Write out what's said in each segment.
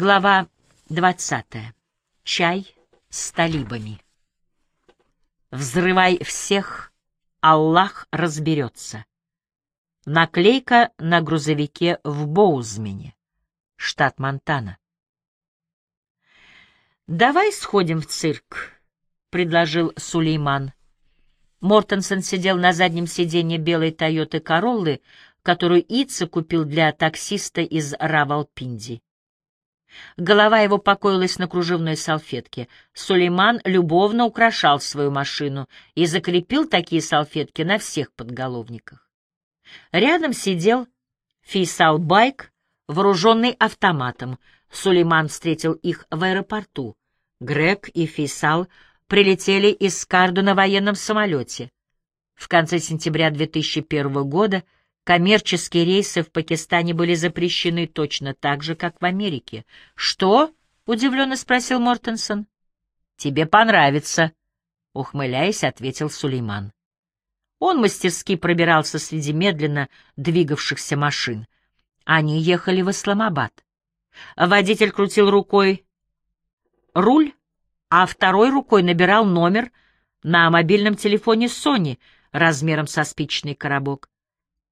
Глава 20. Чай с талибами. Взрывай всех, Аллах разберется. Наклейка на грузовике в Боузмене, штат Монтана. «Давай сходим в цирк», — предложил Сулейман. Мортенсон сидел на заднем сиденье белой Тойоты Короллы, которую Ица купил для таксиста из Равалпинди. Голова его покоилась на кружевной салфетке. Сулейман любовно украшал свою машину и закрепил такие салфетки на всех подголовниках. Рядом сидел Фейсал Байк, вооруженный автоматом. Сулейман встретил их в аэропорту. Грег и Фейсал прилетели из Скарду на военном самолете. В конце сентября 2001 года коммерческие рейсы в Пакистане были запрещены точно так же, как в Америке. «Что?» — удивленно спросил Мортенсон. «Тебе понравится», — ухмыляясь, ответил Сулейман. Он мастерски пробирался среди медленно двигавшихся машин. Они ехали в Исламабад. Водитель крутил рукой руль, а второй рукой набирал номер на мобильном телефоне Сони размером со спичный коробок.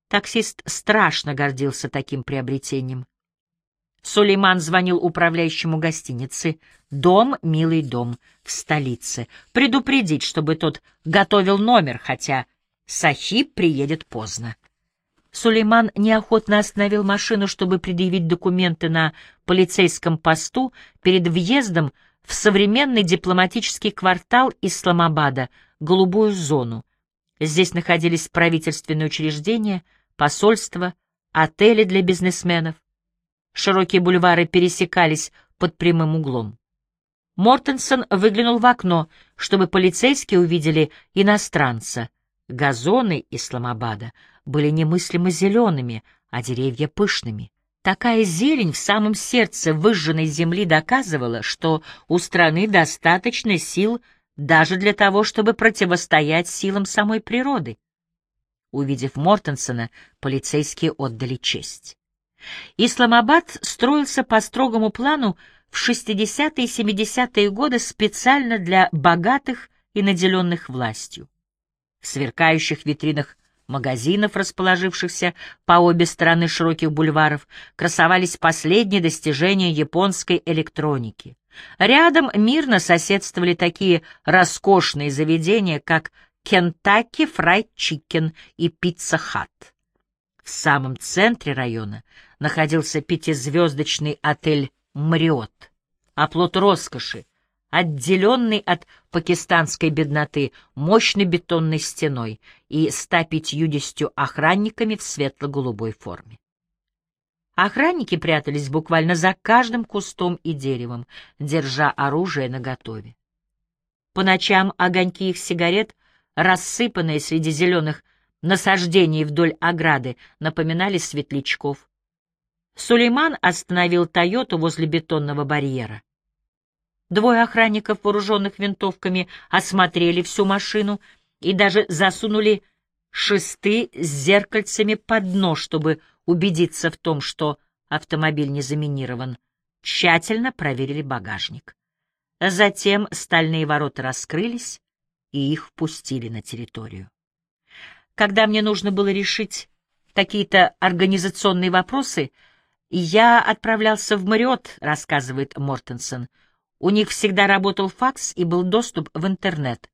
Таксист страшно гордился таким приобретением. Сулейман звонил управляющему гостиницы «Дом, милый дом» в столице, предупредить, чтобы тот готовил номер, хотя Сахиб приедет поздно. Сулейман неохотно остановил машину, чтобы предъявить документы на полицейском посту перед въездом в современный дипломатический квартал Исламабада, голубую зону. Здесь находились правительственные учреждения, посольства, отели для бизнесменов. Широкие бульвары пересекались под прямым углом. Мортенсон выглянул в окно, чтобы полицейские увидели иностранца. Газоны Исламабада были немыслимо зелеными, а деревья пышными. Такая зелень в самом сердце выжженной земли доказывала, что у страны достаточно сил даже для того, чтобы противостоять силам самой природы. Увидев Мортенсона, полицейские отдали честь. Исламабад строился по строгому плану в 60-е и 70-е годы специально для богатых и наделенных властью. В сверкающих витринах магазинов, расположившихся по обе стороны широких бульваров, красовались последние достижения японской электроники. Рядом мирно соседствовали такие роскошные заведения, как Kentucky Fried Chicken и Pizza Hut. В самом центре района находился пятизвездочный отель «Marriott», оплот роскоши, отделенный от пакистанской бедноты мощной бетонной стеной и 150 охранниками в светло-голубой форме. Охранники прятались буквально за каждым кустом и деревом, держа оружие наготове. По ночам огоньки их сигарет, рассыпанные среди зеленых насаждений вдоль ограды, напоминали светлячков. Сулейман остановил «Тойоту» возле бетонного барьера. Двое охранников, вооруженных винтовками, осмотрели всю машину и даже засунули шесты с зеркальцами под дно, чтобы убедиться в том, что автомобиль не заминирован. Тщательно проверили багажник. Затем стальные ворота раскрылись, и их впустили на территорию. Когда мне нужно было решить какие-то организационные вопросы, я отправлялся в Мариот, рассказывает Мортенсон, — у них всегда работал факс и был доступ в интернет.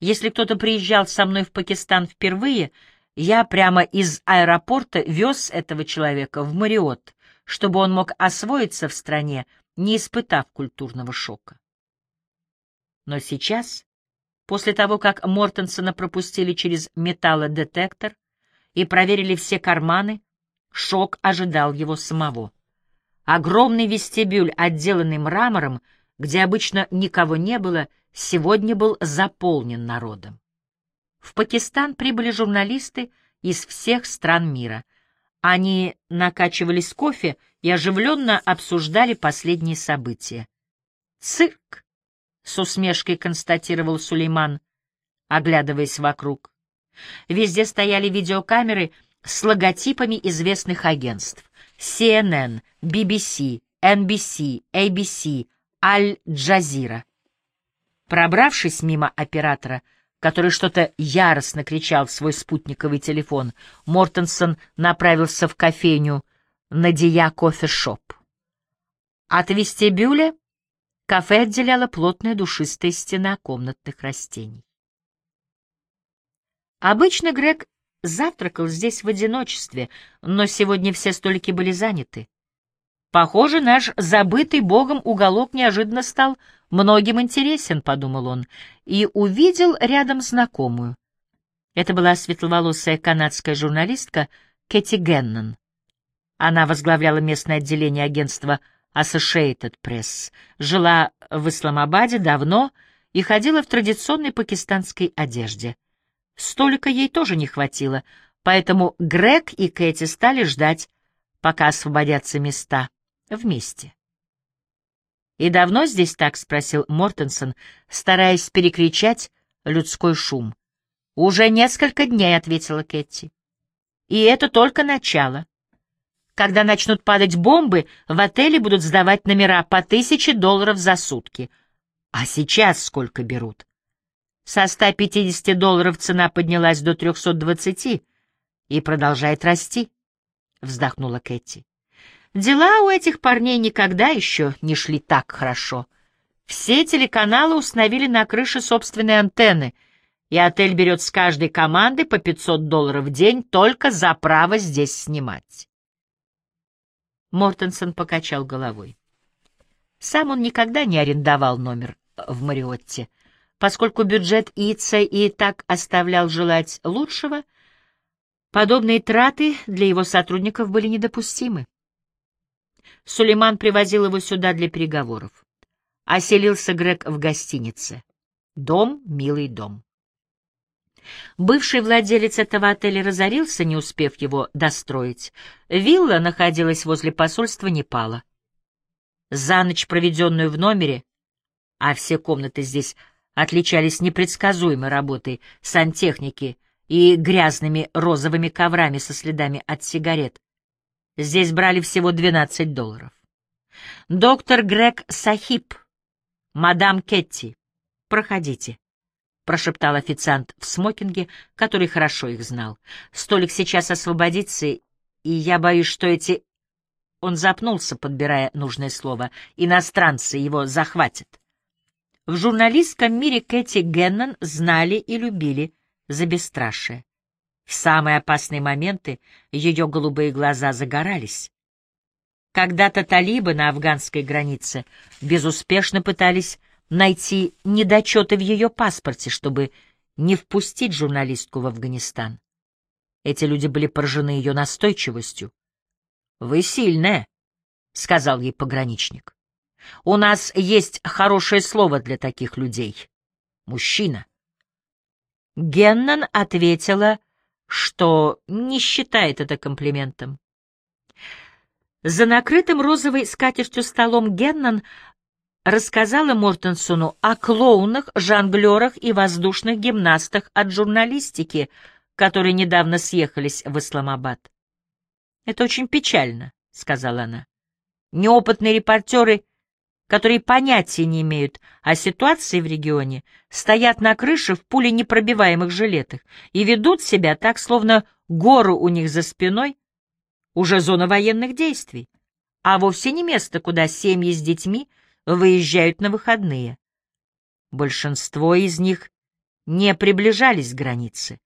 Если кто-то приезжал со мной в Пакистан впервые, я прямо из аэропорта вез этого человека в Мариот, чтобы он мог освоиться в стране, не испытав культурного шока. Но сейчас, после того, как Мортенсона пропустили через металлодетектор и проверили все карманы, шок ожидал его самого. Огромный вестибюль, отделанный мрамором, где обычно никого не было, сегодня был заполнен народом. В Пакистан прибыли журналисты из всех стран мира. Они накачивались кофе и оживленно обсуждали последние события. «Цирк!» — с усмешкой констатировал Сулейман, оглядываясь вокруг. Везде стояли видеокамеры с логотипами известных агентств — CNN, BBC, NBC, ABC, Аль-Джазира. Пробравшись мимо оператора, который что-то яростно кричал в свой спутниковый телефон, Мортенсон направился в кофейню Надия кофе-шоп. От вестибюля кафе отделяла плотная душистая стена комнатных растений. Обычно Грег завтракал здесь в одиночестве, но сегодня все столики были заняты. Похоже, наш забытый богом уголок неожиданно стал многим интересен, — подумал он, и увидел рядом знакомую. Это была светловолосая канадская журналистка Кэти Геннон. Она возглавляла местное отделение агентства Associated Press, жила в Исламабаде давно и ходила в традиционной пакистанской одежде. Столика ей тоже не хватило, поэтому Грег и Кэти стали ждать, пока освободятся места, вместе. «И давно здесь так?» — спросил Мортенсон, стараясь перекричать людской шум. «Уже несколько дней», — ответила Кэти. «И это только начало. Когда начнут падать бомбы, в отеле будут сдавать номера по тысяче долларов за сутки. А сейчас сколько берут?» Со 150 долларов цена поднялась до 320 и продолжает расти, — вздохнула Кэти. Дела у этих парней никогда еще не шли так хорошо. Все телеканалы установили на крыше собственные антенны, и отель берет с каждой команды по 500 долларов в день только за право здесь снимать. Мортенсон покачал головой. Сам он никогда не арендовал номер в Мариотте — Поскольку бюджет ИЦА и так оставлял желать лучшего, подобные траты для его сотрудников были недопустимы. Сулейман привозил его сюда для переговоров. Оселился Грег в гостинице. Дом, милый дом. Бывший владелец этого отеля разорился, не успев его достроить. Вилла находилась возле посольства Непала. За ночь, проведенную в номере, а все комнаты здесь отличались непредсказуемой работой сантехники и грязными розовыми коврами со следами от сигарет. Здесь брали всего 12 долларов. «Доктор Грег Сахиб, мадам Кетти, проходите», — прошептал официант в смокинге, который хорошо их знал. «Столик сейчас освободится, и я боюсь, что эти...» Он запнулся, подбирая нужное слово. «Иностранцы его захватят». В журналистском мире Кэти Геннон знали и любили за бесстрашие. В самые опасные моменты ее голубые глаза загорались. Когда-то талибы на афганской границе безуспешно пытались найти недочеты в ее паспорте, чтобы не впустить журналистку в Афганистан. Эти люди были поражены ее настойчивостью. «Вы сильная», — сказал ей пограничник. У нас есть хорошее слово для таких людей. Мужчина. Геннон ответила, что не считает это комплиментом. За накрытым розовой скатертью столом Геннон рассказала Мортенсону о клоунах, жонглерах и воздушных гимнастах от журналистики, которые недавно съехались в Исламабад. «Это очень печально», — сказала она. «Неопытные репортеры — которые понятия не имеют о ситуации в регионе, стоят на крыше в пуленепробиваемых жилетах и ведут себя так, словно гору у них за спиной уже зона военных действий, а вовсе не место, куда семьи с детьми выезжают на выходные. Большинство из них не приближались к границе.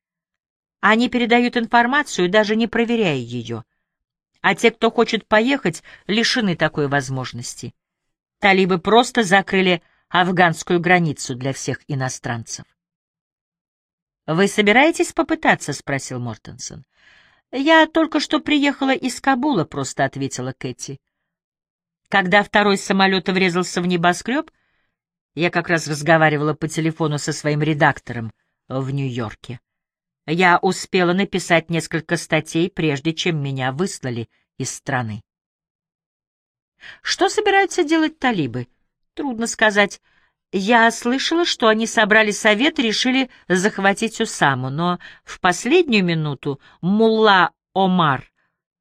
Они передают информацию, даже не проверяя ее. А те, кто хочет поехать, лишены такой возможности. Талибы просто закрыли афганскую границу для всех иностранцев. «Вы собираетесь попытаться?» — спросил Мортенсон. «Я только что приехала из Кабула», — просто ответила Кэти. Когда второй самолет врезался в небоскреб, я как раз разговаривала по телефону со своим редактором в Нью-Йорке. Я успела написать несколько статей, прежде чем меня выслали из страны. Что собираются делать талибы? Трудно сказать. Я слышала, что они собрали совет и решили захватить Усаму, но в последнюю минуту мулла Омар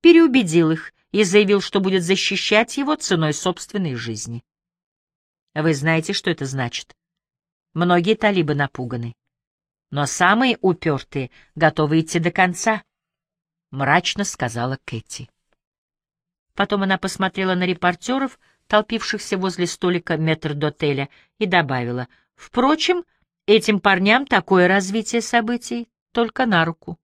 переубедил их и заявил, что будет защищать его ценой собственной жизни. Вы знаете, что это значит? Многие талибы напуганы. Но самые упертые готовы идти до конца, — мрачно сказала Кэти. Потом она посмотрела на репортеров, толпившихся возле столика метрдотеля, и добавила, «Впрочем, этим парням такое развитие событий только на руку».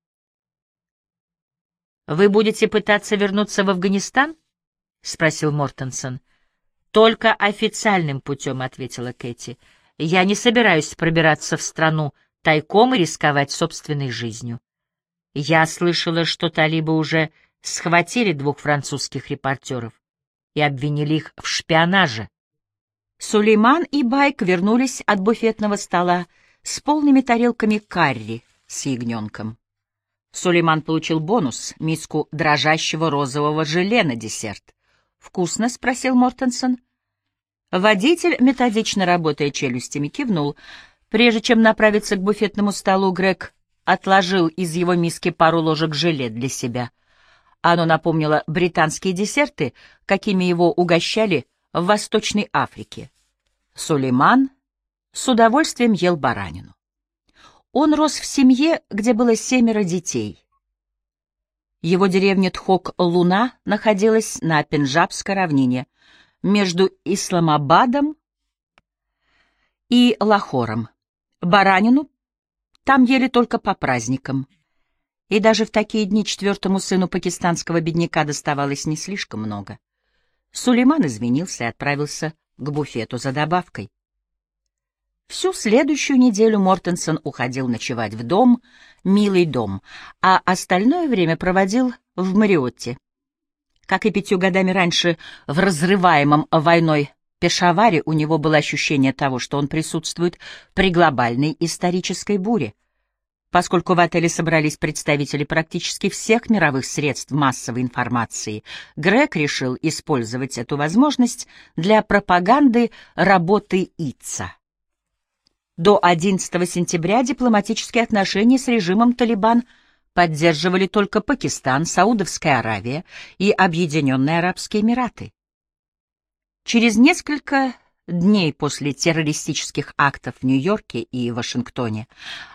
«Вы будете пытаться вернуться в Афганистан?» — спросил Мортенсон. «Только официальным путем», — ответила Кэти. «Я не собираюсь пробираться в страну тайком и рисковать собственной жизнью. Я слышала, что талибы уже схватили двух французских репортеров и обвинили их в шпионаже. Сулейман и Байк вернулись от буфетного стола с полными тарелками карри с ягненком. Сулейман получил бонус — миску дрожащего розового желе на десерт. «Вкусно?» — спросил Мортенсон. Водитель, методично работая челюстями, кивнул. Прежде чем направиться к буфетному столу, Грег отложил из его миски пару ложек желе для себя. Оно напомнило британские десерты, какими его угощали в Восточной Африке. Сулейман с удовольствием ел баранину. Он рос в семье, где было семеро детей. Его деревня Тхок-Луна находилась на Пенджабской равнине, между Исламабадом и Лахором. Баранину там ели только по праздникам. И даже в такие дни четвертому сыну пакистанского бедняка доставалось не слишком много. Сулейман извинился и отправился к буфету за добавкой. Всю следующую неделю Мортенсон уходил ночевать в дом, милый дом, а остальное время проводил в Мариотте. Как и пятью годами раньше в разрываемом войной Пешаваре у него было ощущение того, что он присутствует при глобальной исторической буре. Поскольку в отеле собрались представители практически всех мировых средств массовой информации, Грег решил использовать эту возможность для пропаганды работы ИЦА. До 11 сентября дипломатические отношения с режимом Талибан поддерживали только Пакистан, Саудовская Аравия и Объединенные Арабские Эмираты. Через несколько дней после террористических актов в Нью-Йорке и Вашингтоне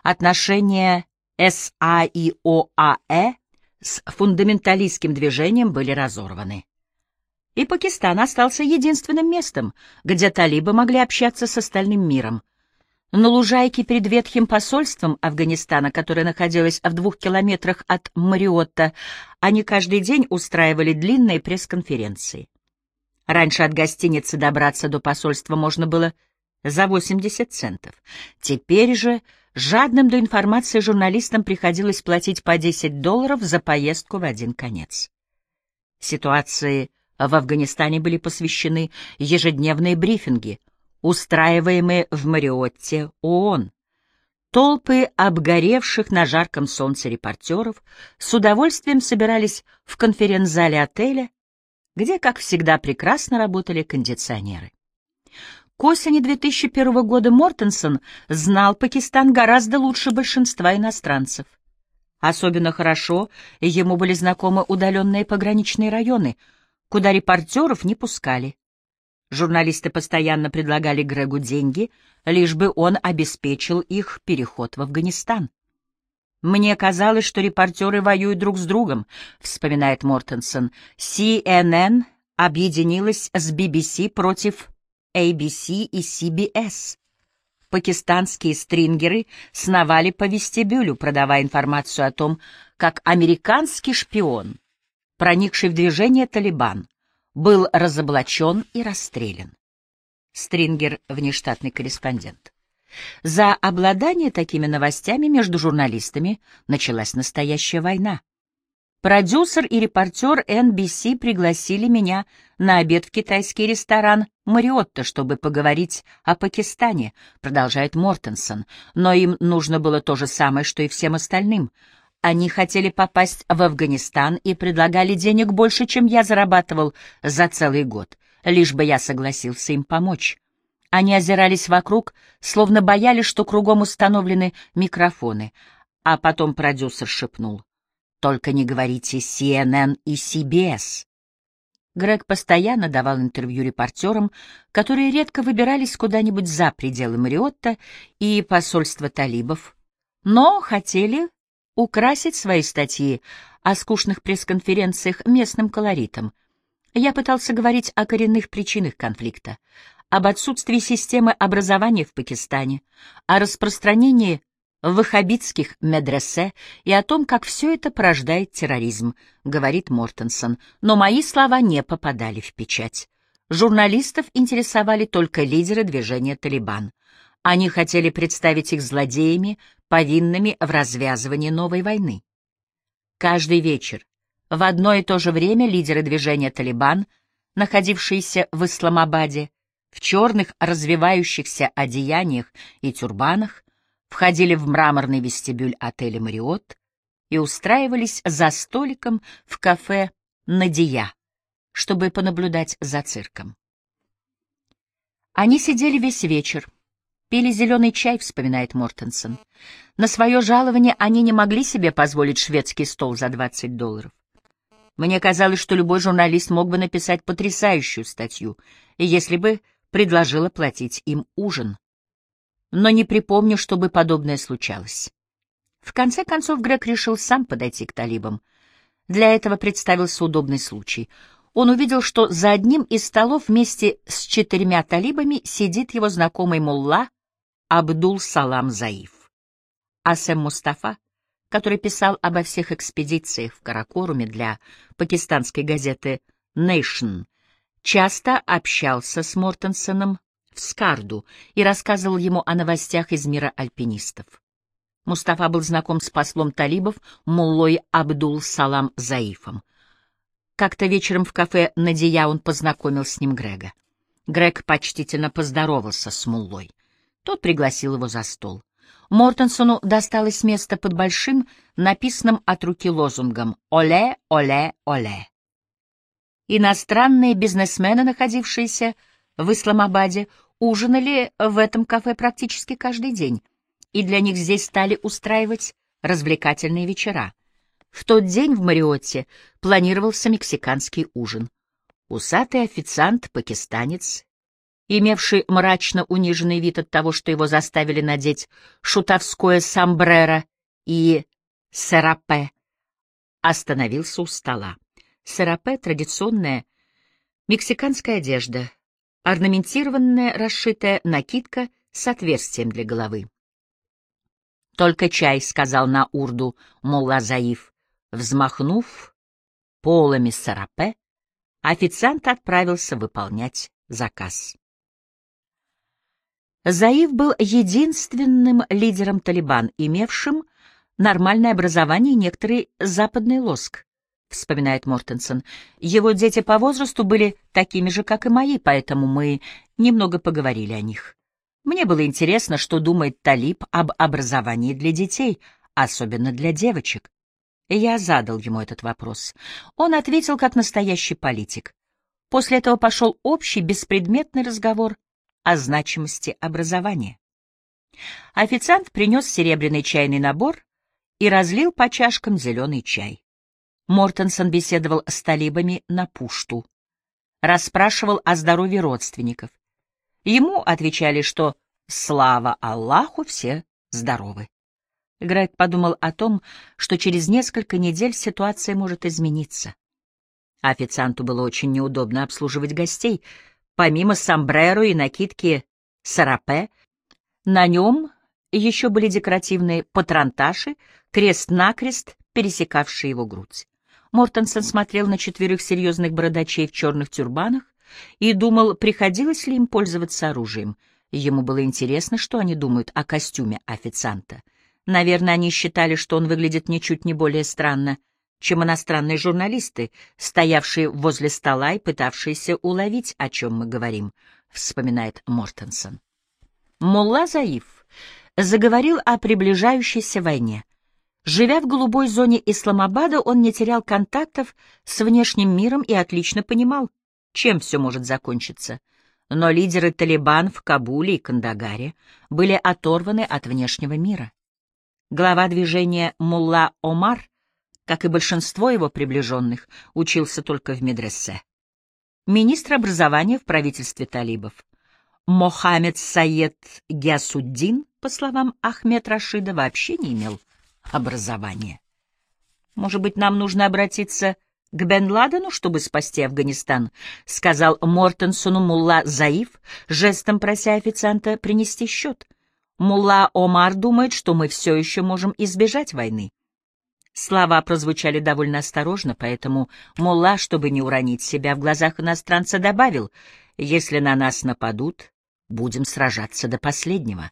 отношения СА и ОАЭ с фундаменталистским движением были разорваны. И Пакистан остался единственным местом, где талибы могли общаться с остальным миром, на лужайке перед ветхим посольством Афганистана, которое находилось в двух километрах от Мариотта, они каждый день устраивали длинные пресс-конференции. Раньше от гостиницы добраться до посольства можно было за 80 центов. Теперь же жадным до информации журналистам приходилось платить по 10 долларов за поездку в один конец. Ситуации в Афганистане были посвящены ежедневные брифинги, устраиваемые в Мариотте ООН. Толпы обгоревших на жарком солнце репортеров с удовольствием собирались в конференц-зале отеля, где, как всегда, прекрасно работали кондиционеры. К осени 2001 года Мортенсон знал Пакистан гораздо лучше большинства иностранцев. Особенно хорошо ему были знакомы удаленные пограничные районы, куда репортеров не пускали. Журналисты постоянно предлагали Грегу деньги, лишь бы он обеспечил их переход в Афганистан. «Мне казалось, что репортеры воюют друг с другом», — вспоминает Мортенсон. CNN объединилась с BBC против ABC и CBS. Пакистанские стрингеры сновали по вестибюлю, продавая информацию о том, как американский шпион, проникший в движение «Талибан», был разоблачен и расстрелян. Стрингер — внештатный корреспондент. За обладание такими новостями между журналистами началась настоящая война. Продюсер и репортер NBC пригласили меня на обед в китайский ресторан «Мариотта», чтобы поговорить о Пакистане, продолжает Мортенсон, но им нужно было то же самое, что и всем остальным — они хотели попасть в Афганистан и предлагали денег больше, чем я зарабатывал за целый год, лишь бы я согласился им помочь. Они озирались вокруг, словно боялись, что кругом установлены микрофоны. А потом продюсер шепнул. «Только не говорите CNN и CBS. Грег постоянно давал интервью репортерам, которые редко выбирались куда-нибудь за пределы Мариотта и посольства талибов, но хотели украсить свои статьи о скучных пресс-конференциях местным колоритом. Я пытался говорить о коренных причинах конфликта, об отсутствии системы образования в Пакистане, о распространении ваххабитских медресе и о том, как все это порождает терроризм, говорит Мортенсон, но мои слова не попадали в печать. Журналистов интересовали только лидеры движения «Талибан». Они хотели представить их злодеями, повинными в развязывании новой войны. Каждый вечер в одно и то же время лидеры движения «Талибан», находившиеся в Исламабаде, в черных развивающихся одеяниях и тюрбанах, входили в мраморный вестибюль отеля «Мариот» и устраивались за столиком в кафе «Надия», чтобы понаблюдать за цирком. Они сидели весь вечер, пили зеленый чай, вспоминает Мортенсон. На свое жалование они не могли себе позволить шведский стол за 20 долларов. Мне казалось, что любой журналист мог бы написать потрясающую статью, если бы предложила платить им ужин но не припомню, чтобы подобное случалось. В конце концов Грег решил сам подойти к талибам. Для этого представился удобный случай. Он увидел, что за одним из столов вместе с четырьмя талибами сидит его знакомый мулла Абдул-Салам Заиф. А Сэм Мустафа, который писал обо всех экспедициях в Каракоруме для пакистанской газеты «Nation», часто общался с Мортенсоном в Скарду и рассказывал ему о новостях из мира альпинистов. Мустафа был знаком с послом талибов Муллой Абдул-Салам Заифом. Как-то вечером в кафе Надия он познакомил с ним Грега. Грег почтительно поздоровался с Муллой. Тот пригласил его за стол. Мортенсону досталось место под большим, написанным от руки лозунгом «Оле, оле, оле». Иностранные бизнесмены, находившиеся в Исламабаде ужинали в этом кафе практически каждый день, и для них здесь стали устраивать развлекательные вечера. В тот день в Мариотте планировался мексиканский ужин. Усатый официант, пакистанец, имевший мрачно униженный вид от того, что его заставили надеть шутовское сомбреро и серапе, остановился у стола. Серапе — традиционная мексиканская одежда, орнаментированная расшитая накидка с отверстием для головы. «Только чай», — сказал на урду Мулла Заиф. Взмахнув полами сарапе, официант отправился выполнять заказ. Заиф был единственным лидером Талибан, имевшим нормальное образование и некоторый западный лоск вспоминает Мортенсон. Его дети по возрасту были такими же, как и мои, поэтому мы немного поговорили о них. Мне было интересно, что думает Талиб об образовании для детей, особенно для девочек. Я задал ему этот вопрос. Он ответил как настоящий политик. После этого пошел общий беспредметный разговор о значимости образования. Официант принес серебряный чайный набор и разлил по чашкам зеленый чай. Мортенсон беседовал с талибами на пушту. Расспрашивал о здоровье родственников. Ему отвечали, что «слава Аллаху, все здоровы». Грег подумал о том, что через несколько недель ситуация может измениться. Официанту было очень неудобно обслуживать гостей. Помимо сомбреро и накидки сарапе, на нем еще были декоративные патронташи, крест-накрест, пересекавшие его грудь. Мортенсон смотрел на четверых серьезных бородачей в черных тюрбанах и думал, приходилось ли им пользоваться оружием. Ему было интересно, что они думают о костюме официанта. Наверное, они считали, что он выглядит ничуть не более странно, чем иностранные журналисты, стоявшие возле стола и пытавшиеся уловить, о чем мы говорим, вспоминает Мортенсон. Мулла Заиф заговорил о приближающейся войне. Живя в голубой зоне Исламабада, он не терял контактов с внешним миром и отлично понимал, чем все может закончиться. Но лидеры Талибан в Кабуле и Кандагаре были оторваны от внешнего мира. Глава движения Мулла Омар, как и большинство его приближенных, учился только в медресе. министр образования в правительстве талибов. Мохаммед Саед Гясуддин, по словам Ахмед Рашида, вообще не имел образования. «Может быть, нам нужно обратиться к Бен Ладену, чтобы спасти Афганистан», — сказал Мортенсону Мулла Заиф, жестом прося официанта принести счет. «Мулла Омар думает, что мы все еще можем избежать войны». Слова прозвучали довольно осторожно, поэтому Мулла, чтобы не уронить себя в глазах иностранца, добавил, «Если на нас нападут, будем сражаться до последнего».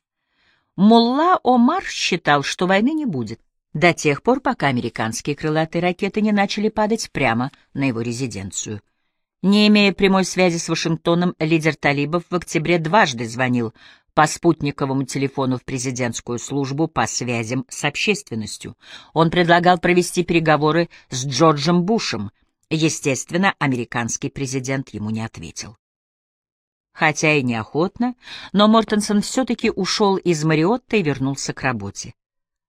Мулла Омар считал, что войны не будет до тех пор, пока американские крылатые ракеты не начали падать прямо на его резиденцию. Не имея прямой связи с Вашингтоном, лидер талибов в октябре дважды звонил по спутниковому телефону в президентскую службу по связям с общественностью. Он предлагал провести переговоры с Джорджем Бушем. Естественно, американский президент ему не ответил. Хотя и неохотно, но Мортенсон все-таки ушел из Мариотта и вернулся к работе.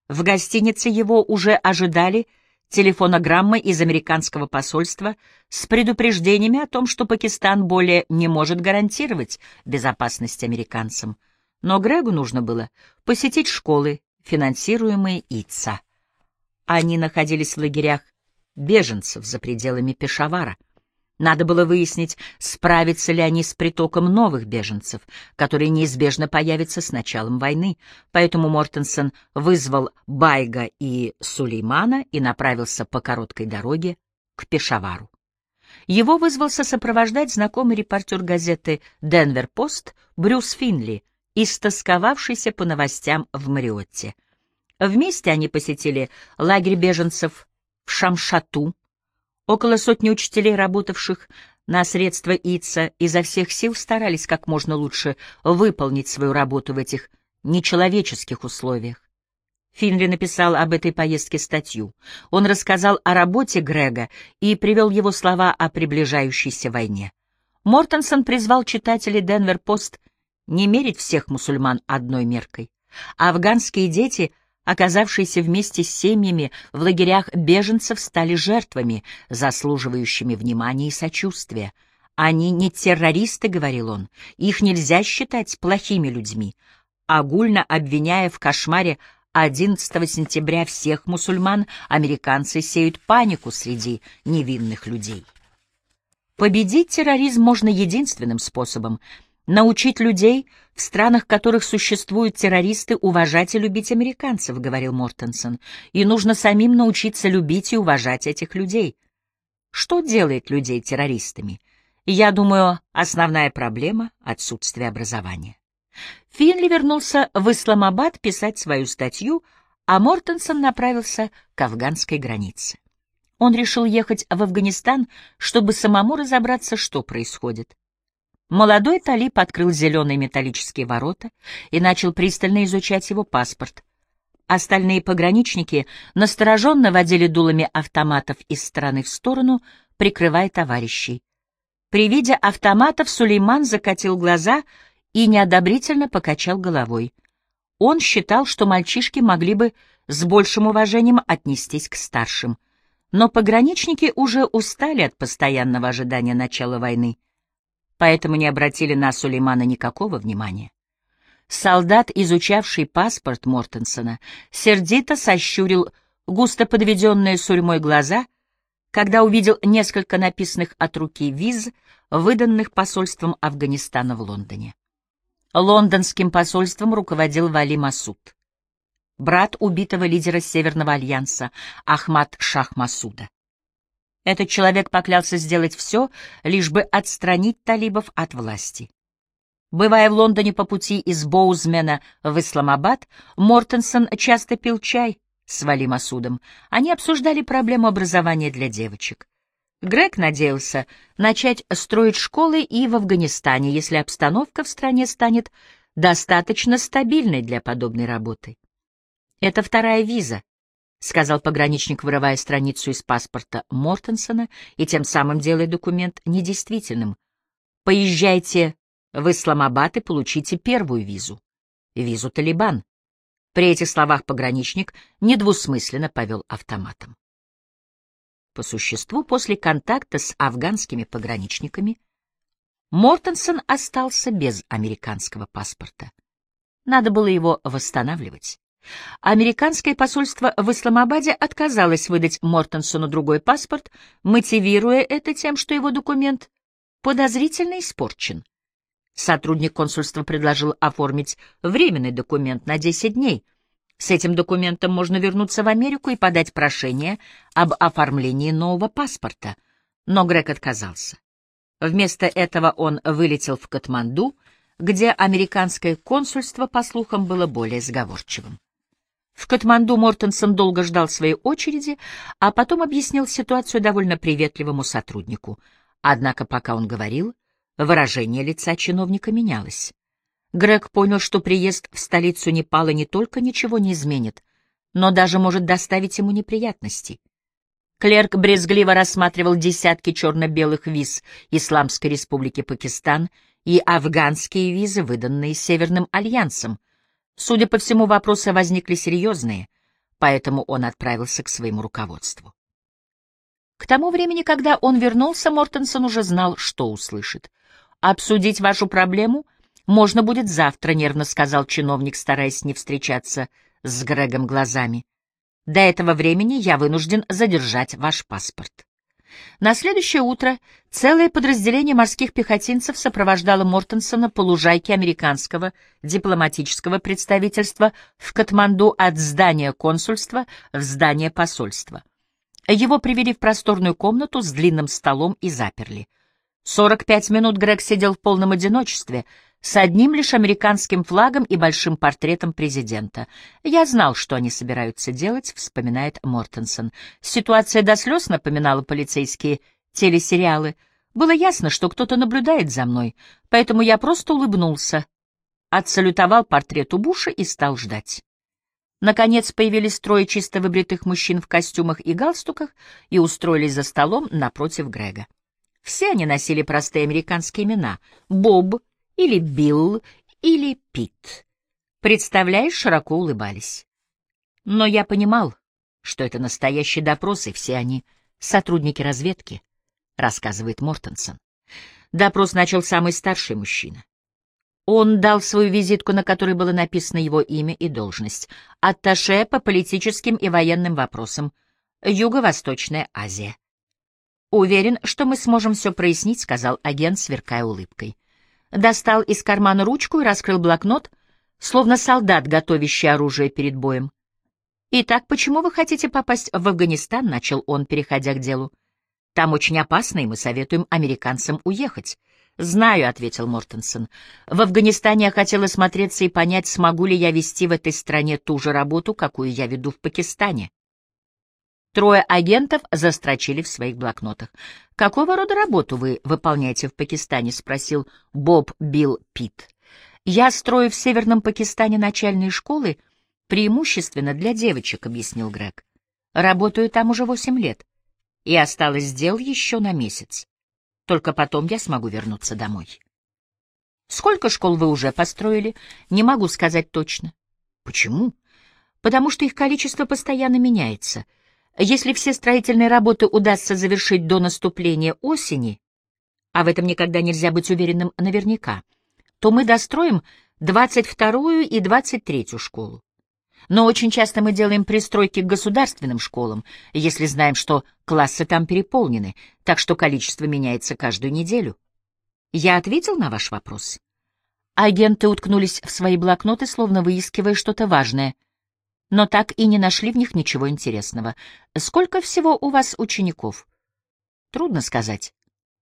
В гостинице его уже ожидали телефонограммы из американского посольства с предупреждениями о том, что Пакистан более не может гарантировать безопасность американцам. Но Грегу нужно было посетить школы, финансируемые ИЦА. Они находились в лагерях беженцев за пределами Пешавара — надо было выяснить, справятся ли они с притоком новых беженцев, которые неизбежно появятся с началом войны. Поэтому Мортенсон вызвал Байга и Сулеймана и направился по короткой дороге к Пешавару. Его вызвался сопровождать знакомый репортер газеты «Денвер Пост» Брюс Финли, истосковавшийся по новостям в Мариотте. Вместе они посетили лагерь беженцев в Шамшату, Около сотни учителей, работавших на средства ИЦА, изо всех сил старались как можно лучше выполнить свою работу в этих нечеловеческих условиях. Финли написал об этой поездке статью. Он рассказал о работе Грега и привел его слова о приближающейся войне. Мортенсон призвал читателей «Денвер-Пост» не мерить всех мусульман одной меркой. Афганские дети — оказавшиеся вместе с семьями в лагерях беженцев, стали жертвами, заслуживающими внимания и сочувствия. «Они не террористы», — говорил он, — «их нельзя считать плохими людьми», огульно обвиняя в кошмаре 11 сентября всех мусульман, американцы сеют панику среди невинных людей. Победить терроризм можно единственным способом — научить людей в странах, которых существуют террористы, уважать и любить американцев, — говорил Мортенсон, — и нужно самим научиться любить и уважать этих людей. Что делает людей террористами? Я думаю, основная проблема — отсутствие образования. Финли вернулся в Исламабад писать свою статью, а Мортенсон направился к афганской границе. Он решил ехать в Афганистан, чтобы самому разобраться, что происходит. Молодой талиб открыл зеленые металлические ворота и начал пристально изучать его паспорт. Остальные пограничники настороженно водили дулами автоматов из стороны в сторону, прикрывая товарищей. При виде автоматов Сулейман закатил глаза и неодобрительно покачал головой. Он считал, что мальчишки могли бы с большим уважением отнестись к старшим. Но пограничники уже устали от постоянного ожидания начала войны поэтому не обратили на Сулеймана никакого внимания. Солдат, изучавший паспорт Мортенсона, сердито сощурил густо подведенные сурьмой глаза, когда увидел несколько написанных от руки виз, выданных посольством Афганистана в Лондоне. Лондонским посольством руководил Вали Масуд, брат убитого лидера Северного альянса Ахмад Шах Масуда. Этот человек поклялся сделать все, лишь бы отстранить талибов от власти. Бывая в Лондоне по пути из Боузмена в Исламабад, Мортенсон часто пил чай с Вали Масудом. Они обсуждали проблему образования для девочек. Грег надеялся начать строить школы и в Афганистане, если обстановка в стране станет достаточно стабильной для подобной работы. Это вторая виза, — сказал пограничник, вырывая страницу из паспорта Мортенсона и тем самым делая документ недействительным. «Поезжайте в Исламабад и получите первую визу. Визу «Талибан». При этих словах пограничник недвусмысленно повел автоматом. По существу, после контакта с афганскими пограничниками, Мортенсон остался без американского паспорта. Надо было его восстанавливать. Американское посольство в Исламабаде отказалось выдать Мортенсону другой паспорт, мотивируя это тем, что его документ подозрительно испорчен. Сотрудник консульства предложил оформить временный документ на 10 дней. С этим документом можно вернуться в Америку и подать прошение об оформлении нового паспорта. Но Грег отказался. Вместо этого он вылетел в Катманду, где американское консульство, по слухам, было более сговорчивым. В Катманду Мортенсон долго ждал своей очереди, а потом объяснил ситуацию довольно приветливому сотруднику. Однако, пока он говорил, выражение лица чиновника менялось. Грег понял, что приезд в столицу Непала не только ничего не изменит, но даже может доставить ему неприятности. Клерк брезгливо рассматривал десятки черно-белых виз Исламской республики Пакистан и афганские визы, выданные Северным альянсом, Судя по всему, вопросы возникли серьезные, поэтому он отправился к своему руководству. К тому времени, когда он вернулся, Мортенсон уже знал, что услышит. «Обсудить вашу проблему можно будет завтра», — нервно сказал чиновник, стараясь не встречаться с Грегом глазами. «До этого времени я вынужден задержать ваш паспорт». На следующее утро целое подразделение морских пехотинцев сопровождало Мортенсона по лужайке американского дипломатического представительства в Катманду от здания консульства в здание посольства. Его привели в просторную комнату с длинным столом и заперли. Сорок пять минут Грег сидел в полном одиночестве — с одним лишь американским флагом и большим портретом президента. «Я знал, что они собираются делать», — вспоминает Мортенсон. Ситуация до слез напоминала полицейские телесериалы. Было ясно, что кто-то наблюдает за мной, поэтому я просто улыбнулся, отсалютовал портрету Буша и стал ждать. Наконец появились трое чисто выбритых мужчин в костюмах и галстуках и устроились за столом напротив Грега. Все они носили простые американские имена — Боб, или Билл, или Пит. Представляешь, широко улыбались. Но я понимал, что это настоящий допрос, и все они сотрудники разведки, рассказывает Мортенсон. Допрос начал самый старший мужчина. Он дал свою визитку, на которой было написано его имя и должность. Атташе по политическим и военным вопросам. Юго-Восточная Азия. «Уверен, что мы сможем все прояснить», — сказал агент, сверкая улыбкой достал из кармана ручку и раскрыл блокнот, словно солдат, готовящий оружие перед боем. «Итак, почему вы хотите попасть в Афганистан?» — начал он, переходя к делу. «Там очень опасно, и мы советуем американцам уехать». «Знаю», — ответил Мортенсон. «В Афганистане я хотел осмотреться и понять, смогу ли я вести в этой стране ту же работу, какую я веду в Пакистане». Трое агентов застрочили в своих блокнотах. «Какого рода работу вы выполняете в Пакистане?» — спросил Боб Билл Питт. «Я строю в Северном Пакистане начальные школы, преимущественно для девочек», — объяснил Грег. «Работаю там уже восемь лет, и осталось дел еще на месяц. Только потом я смогу вернуться домой». «Сколько школ вы уже построили?» «Не могу сказать точно». «Почему?» «Потому что их количество постоянно меняется». Если все строительные работы удастся завершить до наступления осени, а в этом никогда нельзя быть уверенным наверняка, то мы достроим 22-ю и 23-ю школу. Но очень часто мы делаем пристройки к государственным школам, если знаем, что классы там переполнены, так что количество меняется каждую неделю. Я ответил на ваш вопрос. Агенты уткнулись в свои блокноты, словно выискивая что-то важное — но так и не нашли в них ничего интересного. Сколько всего у вас учеников? Трудно сказать.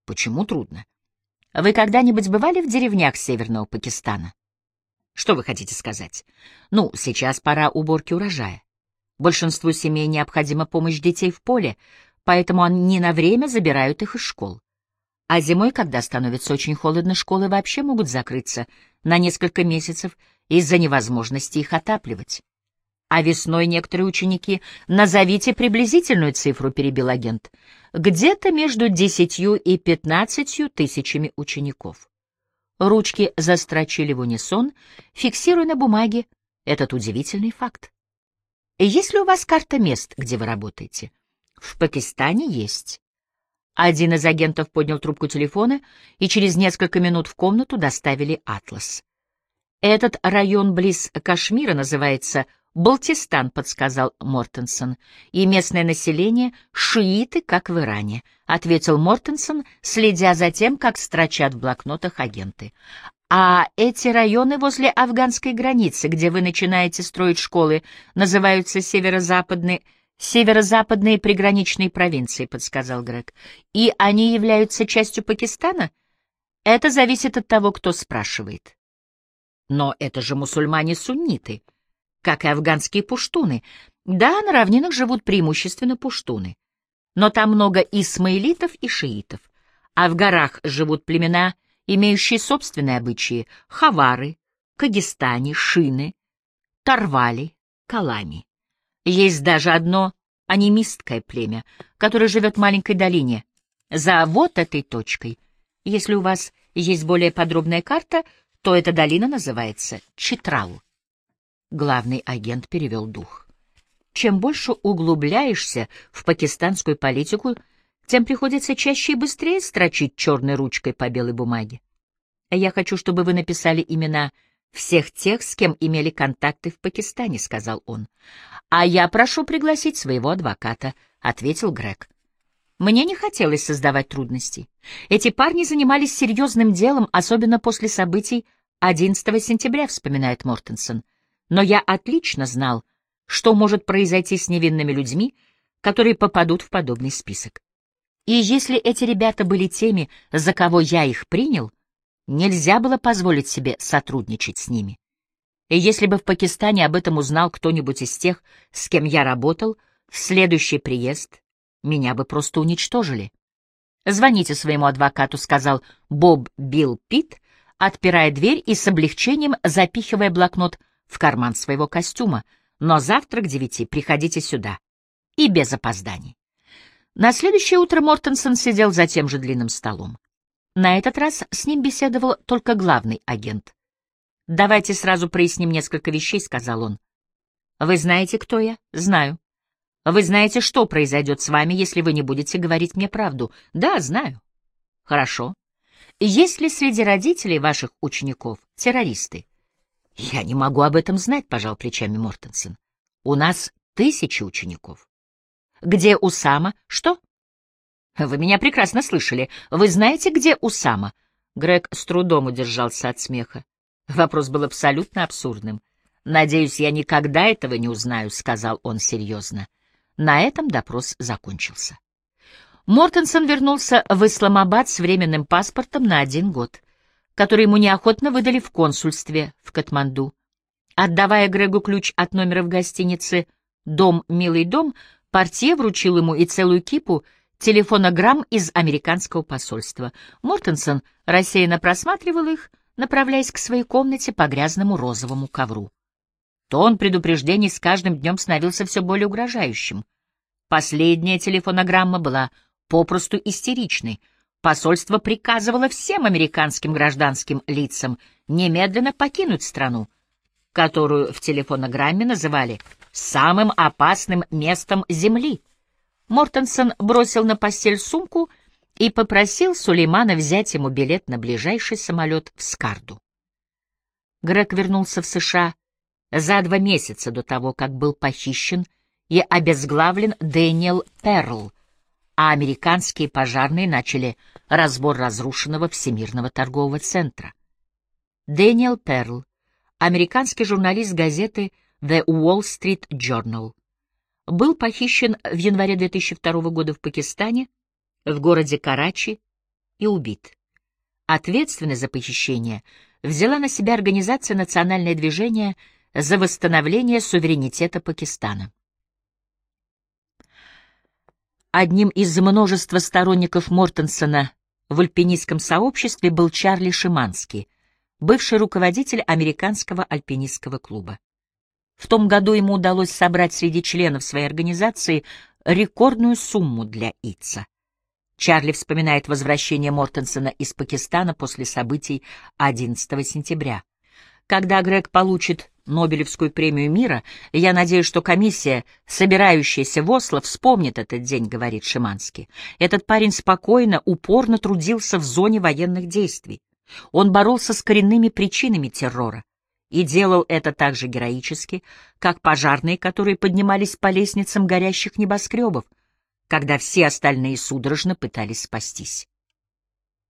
Почему трудно? Вы когда-нибудь бывали в деревнях Северного Пакистана? Что вы хотите сказать? Ну, сейчас пора уборки урожая. Большинству семей необходима помощь детей в поле, поэтому они на время забирают их из школ. А зимой, когда становится очень холодно, школы вообще могут закрыться на несколько месяцев из-за невозможности их отапливать. А весной некоторые ученики... Назовите приблизительную цифру, перебил агент. Где-то между десятью и пятнадцатью тысячами учеников. Ручки застрочили в унисон, фиксируя на бумаге этот удивительный факт. Есть ли у вас карта мест, где вы работаете? В Пакистане есть. Один из агентов поднял трубку телефона, и через несколько минут в комнату доставили атлас. «Этот район близ Кашмира называется Балтистан», — подсказал Мортенсон. «И местное население — шииты, как в Иране», — ответил Мортенсон, следя за тем, как строчат в блокнотах агенты. «А эти районы возле афганской границы, где вы начинаете строить школы, называются северо-западные...» «Северо-западные приграничные провинции», — подсказал Грег. «И они являются частью Пакистана?» «Это зависит от того, кто спрашивает». «Но это же мусульмане-сунниты, как и афганские пуштуны. Да, на равнинах живут преимущественно пуштуны. Но там много исмаилитов и шиитов. А в горах живут племена, имеющие собственные обычаи — хавары, кагистани, шины, тарвали, калами. Есть даже одно анимистское племя, которое живет в маленькой долине. За вот этой точкой. Если у вас есть более подробная карта, то эта долина называется Читрау. Главный агент перевел дух. Чем больше углубляешься в пакистанскую политику, тем приходится чаще и быстрее строчить черной ручкой по белой бумаге. Я хочу, чтобы вы написали имена всех тех, с кем имели контакты в Пакистане, — сказал он. — А я прошу пригласить своего адвоката, — ответил Грег. Мне не хотелось создавать трудности. Эти парни занимались серьезным делом, особенно после событий 11 сентября, — вспоминает Мортенсон. Но я отлично знал, что может произойти с невинными людьми, которые попадут в подобный список. И если эти ребята были теми, за кого я их принял, Нельзя было позволить себе сотрудничать с ними. И если бы в Пакистане об этом узнал кто-нибудь из тех, с кем я работал, в следующий приезд меня бы просто уничтожили. «Звоните своему адвокату», — сказал Боб Билл Питт, отпирая дверь и с облегчением запихивая блокнот в карман своего костюма. «Но завтра к девяти приходите сюда. И без опозданий». На следующее утро Мортенсон сидел за тем же длинным столом. На этот раз с ним беседовал только главный агент. «Давайте сразу проясним несколько вещей», — сказал он. «Вы знаете, кто я?» «Знаю». «Вы знаете, что произойдет с вами, если вы не будете говорить мне правду?» «Да, знаю». «Хорошо. Есть ли среди родителей ваших учеников террористы?» «Я не могу об этом знать», — пожал плечами Мортенсен. «У нас тысячи учеников». «Где Усама? Что?» Вы меня прекрасно слышали. Вы знаете, где Усама? Грег с трудом удержался от смеха. Вопрос был абсолютно абсурдным. «Надеюсь, я никогда этого не узнаю», — сказал он серьезно. На этом допрос закончился. Мортенсон вернулся в Исламабад с временным паспортом на один год, который ему неохотно выдали в консульстве в Катманду. Отдавая Грегу ключ от номера в гостинице «Дом, милый дом», портье вручил ему и целую кипу телефонограмм из американского посольства. Мортенсон рассеянно просматривал их, направляясь к своей комнате по грязному розовому ковру. Тон предупреждений с каждым днем становился все более угрожающим. Последняя телефонограмма была попросту истеричной. Посольство приказывало всем американским гражданским лицам немедленно покинуть страну, которую в телефонограмме называли «самым опасным местом Земли». Мортенсон бросил на постель сумку и попросил Сулеймана взять ему билет на ближайший самолет в Скарду. Грег вернулся в США за два месяца до того, как был похищен и обезглавлен Дэниел Перл, а американские пожарные начали разбор разрушенного Всемирного торгового центра. Дэниел Перл, американский журналист газеты The Wall Street Journal, был похищен в январе 2002 года в Пакистане, в городе Карачи, и убит. Ответственность за похищение взяла на себя Организация «Национальное движение за восстановление суверенитета Пакистана». Одним из множества сторонников Мортенсона в альпинистском сообществе был Чарли Шиманский, бывший руководитель американского альпинистского клуба. В том году ему удалось собрать среди членов своей организации рекордную сумму для ИЦА. Чарли вспоминает возвращение Мортенсона из Пакистана после событий 11 сентября. Когда Грег получит Нобелевскую премию мира, я надеюсь, что комиссия, собирающаяся в Осло, вспомнит этот день, говорит Шиманский. Этот парень спокойно, упорно трудился в зоне военных действий. Он боролся с коренными причинами террора и делал это так же героически, как пожарные, которые поднимались по лестницам горящих небоскребов, когда все остальные судорожно пытались спастись.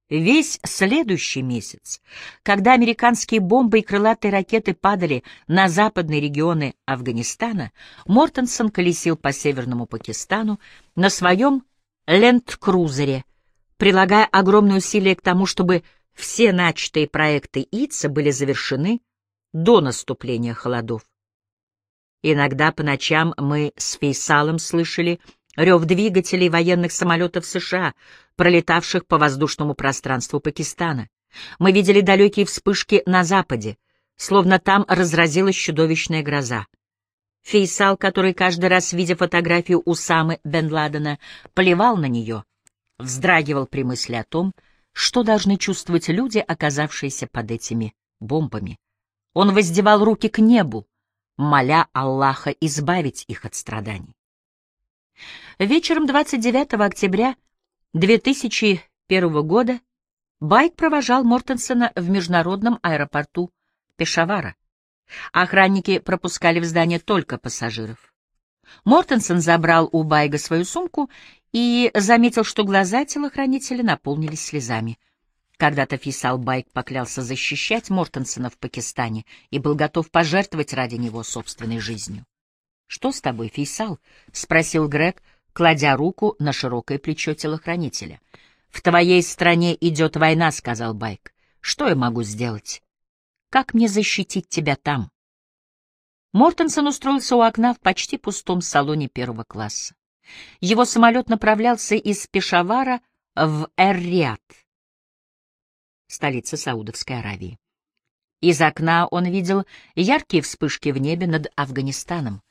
Весь следующий месяц, когда американские бомбы и крылатые ракеты падали на западные регионы Афганистана, Мортенсон колесил по северному Пакистану на своем ленд-крузере, прилагая огромные усилия к тому, чтобы все начатые проекты ИЦА были завершены до наступления холодов. Иногда по ночам мы с Фейсалом слышали рев двигателей военных самолетов США, пролетавших по воздушному пространству Пакистана. Мы видели далекие вспышки на западе, словно там разразилась чудовищная гроза. Фейсал, который каждый раз, видя фотографию Усамы бен Ладена, плевал на нее, вздрагивал при мысли о том, что должны чувствовать люди, оказавшиеся под этими бомбами. Он воздевал руки к небу, моля Аллаха избавить их от страданий. Вечером 29 октября 2001 года Байк провожал Мортенсона в международном аэропорту Пешавара. Охранники пропускали в здание только пассажиров. Мортенсон забрал у Байга свою сумку и заметил, что глаза телохранителя наполнились слезами. Когда-то Фисал Байк поклялся защищать Мортенсона в Пакистане и был готов пожертвовать ради него собственной жизнью. «Что с тобой, Фейсал?» — спросил Грег, кладя руку на широкое плечо телохранителя. «В твоей стране идет война», — сказал Байк. «Что я могу сделать? Как мне защитить тебя там?» Мортенсон устроился у окна в почти пустом салоне первого класса. Его самолет направлялся из Пешавара в Эр-Риад, столица Саудовской Аравии. Из окна он видел яркие вспышки в небе над Афганистаном.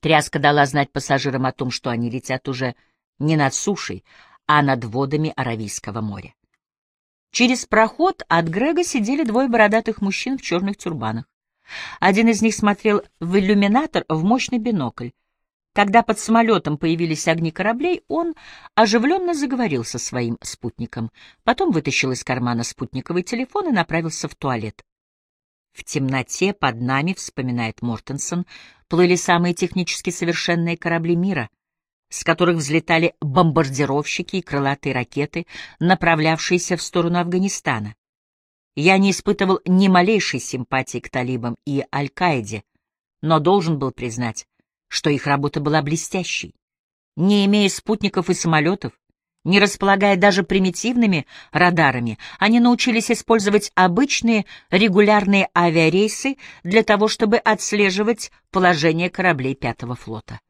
Тряска дала знать пассажирам о том, что они летят уже не над сушей, а над водами Аравийского моря. Через проход от Грега сидели двое бородатых мужчин в черных тюрбанах. Один из них смотрел в иллюминатор в мощный бинокль. Когда под самолетом появились огни кораблей, он оживленно заговорил со своим спутником, потом вытащил из кармана спутниковый телефон и направился в туалет. В темноте под нами, вспоминает Мортенсон, плыли самые технически совершенные корабли мира, с которых взлетали бомбардировщики и крылатые ракеты, направлявшиеся в сторону Афганистана. Я не испытывал ни малейшей симпатии к талибам и Аль-Каиде, но должен был признать, что их работа была блестящей. Не имея спутников и самолетов, не располагая даже примитивными радарами, они научились использовать обычные регулярные авиарейсы для того, чтобы отслеживать положение кораблей Пятого флота.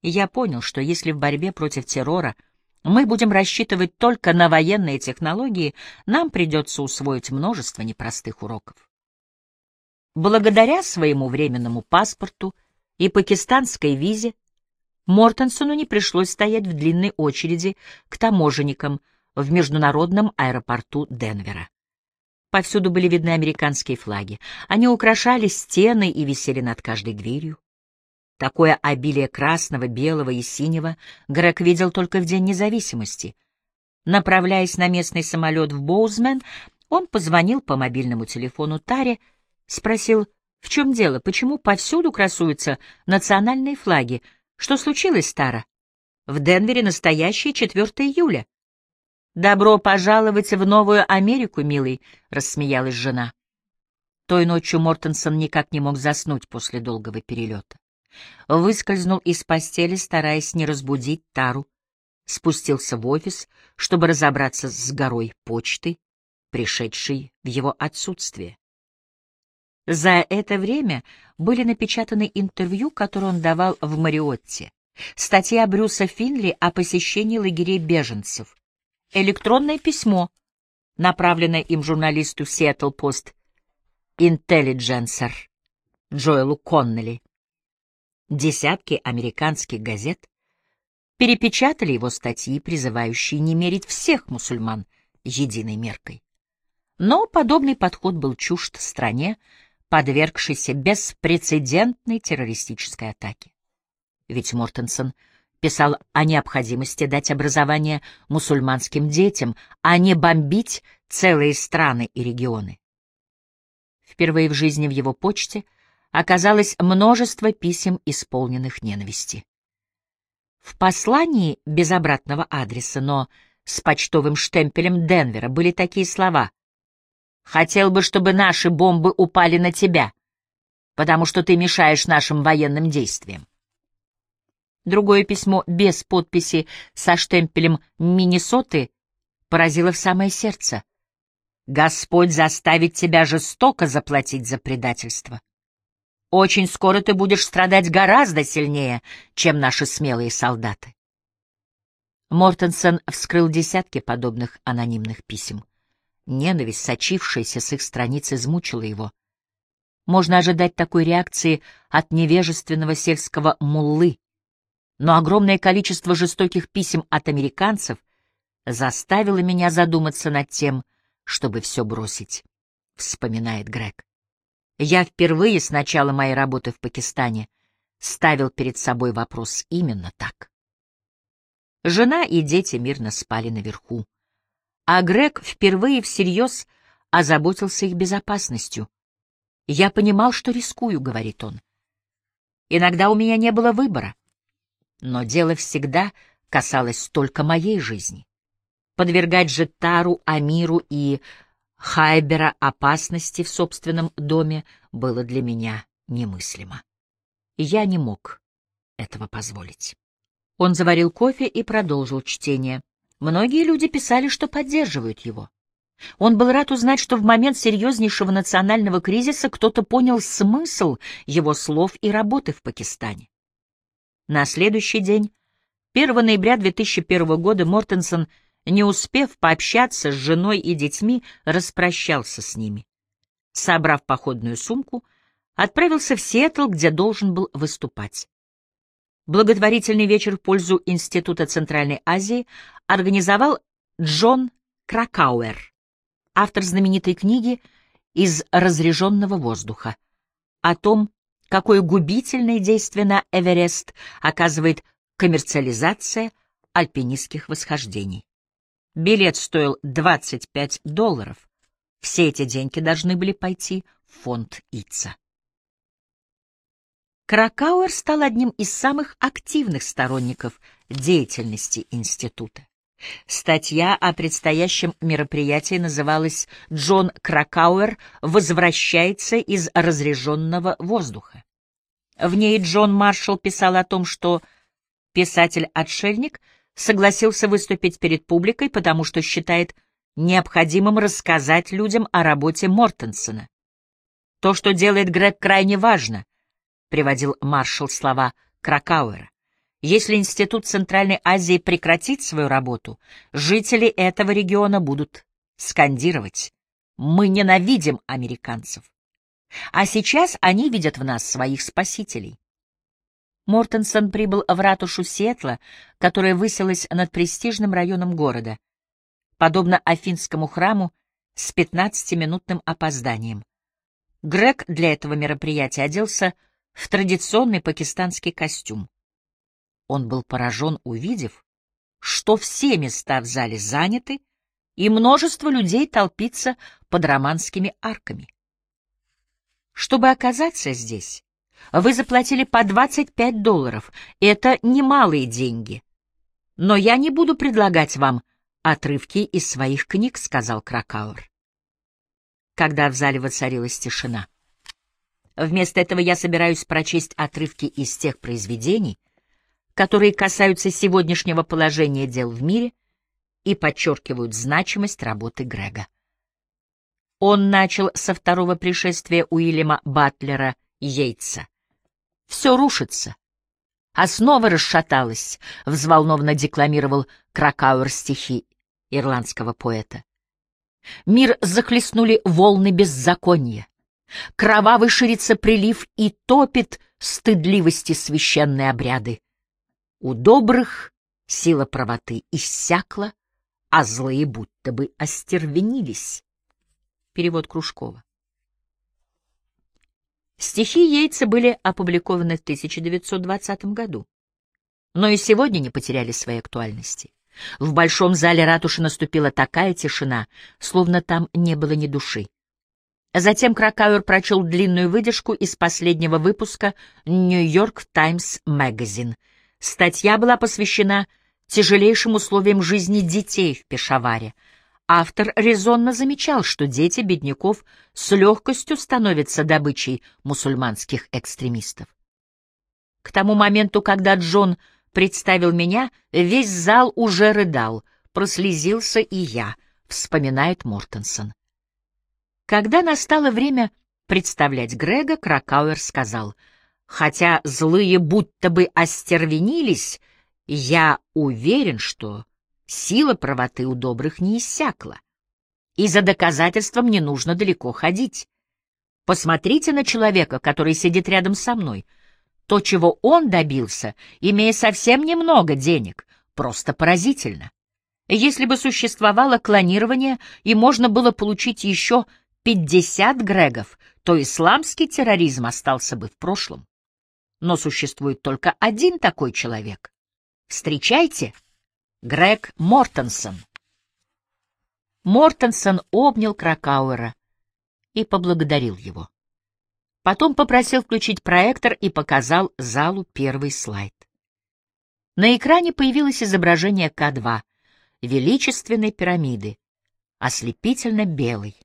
я понял, что если в борьбе против террора мы будем рассчитывать только на военные технологии, нам придется усвоить множество непростых уроков. Благодаря своему временному паспорту и пакистанской визе Мортенсону не пришлось стоять в длинной очереди к таможенникам в международном аэропорту Денвера. Повсюду были видны американские флаги. Они украшали стены и висели над каждой дверью. Такое обилие красного, белого и синего Грег видел только в День независимости. Направляясь на местный самолет в Боузмен, он позвонил по мобильному телефону Таре, спросил, в чем дело, почему повсюду красуются национальные флаги — что случилось, Тара? В Денвере настоящий 4 июля. Добро пожаловать в Новую Америку, милый, рассмеялась жена. Той ночью Мортенсон никак не мог заснуть после долгого перелета. Выскользнул из постели, стараясь не разбудить Тару. Спустился в офис, чтобы разобраться с горой почты, пришедшей в его отсутствие. За это время были напечатаны интервью, которые он давал в Мариотте, статья Брюса Финли о посещении лагерей беженцев, электронное письмо, направленное им журналисту Seattle Post Intelligencer Джоэлу Коннелли. Десятки американских газет перепечатали его статьи, призывающие не мерить всех мусульман единой меркой. Но подобный подход был чужд стране, подвергшейся беспрецедентной террористической атаке. Ведь Мортенсон писал о необходимости дать образование мусульманским детям, а не бомбить целые страны и регионы. Впервые в жизни в его почте оказалось множество писем, исполненных ненависти. В послании без обратного адреса, но с почтовым штемпелем Денвера были такие слова. «Хотел бы, чтобы наши бомбы упали на тебя, потому что ты мешаешь нашим военным действиям». Другое письмо без подписи со штемпелем Миннесоты поразило в самое сердце. «Господь заставит тебя жестоко заплатить за предательство. Очень скоро ты будешь страдать гораздо сильнее, чем наши смелые солдаты». Мортенсон вскрыл десятки подобных анонимных писем. Ненависть, сочившаяся с их страниц, измучила его. Можно ожидать такой реакции от невежественного сельского муллы, но огромное количество жестоких писем от американцев заставило меня задуматься над тем, чтобы все бросить, — вспоминает Грег. Я впервые с начала моей работы в Пакистане ставил перед собой вопрос именно так. Жена и дети мирно спали наверху, а Грег впервые всерьез озаботился их безопасностью. «Я понимал, что рискую», — говорит он. «Иногда у меня не было выбора. Но дело всегда касалось только моей жизни. Подвергать же Тару, Амиру и Хайбера опасности в собственном доме было для меня немыслимо. Я не мог этого позволить. Он заварил кофе и продолжил чтение. Многие люди писали, что поддерживают его. Он был рад узнать, что в момент серьезнейшего национального кризиса кто-то понял смысл его слов и работы в Пакистане. На следующий день, 1 ноября 2001 года, Мортенсон, не успев пообщаться с женой и детьми, распрощался с ними. Собрав походную сумку, отправился в Сиэтл, где должен был выступать. Благотворительный вечер в пользу Института Центральной Азии организовал Джон Кракауэр, автор знаменитой книги «Из разреженного воздуха» о том, какое губительное действие на Эверест оказывает коммерциализация альпинистских восхождений. Билет стоил 25 долларов. Все эти деньги должны были пойти в фонд ИЦА. Кракауэр стал одним из самых активных сторонников деятельности института. Статья о предстоящем мероприятии называлась «Джон Кракауэр возвращается из разреженного воздуха». В ней Джон Маршалл писал о том, что писатель-отшельник согласился выступить перед публикой, потому что считает необходимым рассказать людям о работе Мортенсона. «То, что делает Грег, крайне важно», — приводил Маршалл слова Кракауэра. Если Институт Центральной Азии прекратит свою работу, жители этого региона будут скандировать «Мы ненавидим американцев». А сейчас они видят в нас своих спасителей. Мортенсон прибыл в ратушу Сиэтла, которая высилась над престижным районом города, подобно Афинскому храму с 15-минутным опозданием. Грег для этого мероприятия оделся в традиционный пакистанский костюм. Он был поражен, увидев, что все места в зале заняты, и множество людей толпится под романскими арками. Чтобы оказаться здесь, вы заплатили по 25 долларов. Это немалые деньги. Но я не буду предлагать вам отрывки из своих книг, — сказал Кракауэр. Когда в зале воцарилась тишина. Вместо этого я собираюсь прочесть отрывки из тех произведений, которые касаются сегодняшнего положения дел в мире и подчеркивают значимость работы Грега. Он начал со второго пришествия Уильяма Батлера Йейтса. «Все рушится. Основа расшаталась», — взволнованно декламировал Кракауэр стихи ирландского поэта. Мир захлестнули волны беззакония. Кровавый ширится прилив и топит стыдливости священные обряды. У добрых сила правоты иссякла, а злые будто бы остервенились. Перевод Кружкова. Стихи Йейтса были опубликованы в 1920 году, но и сегодня не потеряли своей актуальности. В большом зале ратуши наступила такая тишина, словно там не было ни души. Затем Кракауэр прочел длинную выдержку из последнего выпуска «Нью-Йорк Таймс Magazine». Статья была посвящена тяжелейшим условиям жизни детей в Пешаваре. Автор резонно замечал, что дети бедняков с легкостью становятся добычей мусульманских экстремистов. К тому моменту, когда Джон представил меня, весь зал уже рыдал, прослезился и я, вспоминает Мортенсон. Когда настало время представлять Грега, Кракауэр сказал, «Хотя злые будто бы остервенились, я уверен, что сила правоты у добрых не иссякла, и за доказательством не нужно далеко ходить. Посмотрите на человека, который сидит рядом со мной — то, чего он добился, имея совсем немного денег, просто поразительно. Если бы существовало клонирование и можно было получить еще 50 Грегов, то исламский терроризм остался бы в прошлом. Но существует только один такой человек. Встречайте, Грег Мортенсон. Мортенсон обнял Кракауэра и поблагодарил его. Потом попросил включить проектор и показал залу первый слайд. На экране появилось изображение К2, величественной пирамиды, ослепительно белой,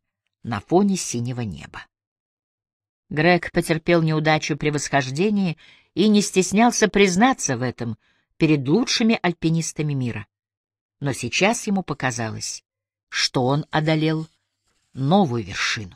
на фоне синего неба. Грег потерпел неудачу при восхождении и не стеснялся признаться в этом перед лучшими альпинистами мира. Но сейчас ему показалось, что он одолел новую вершину.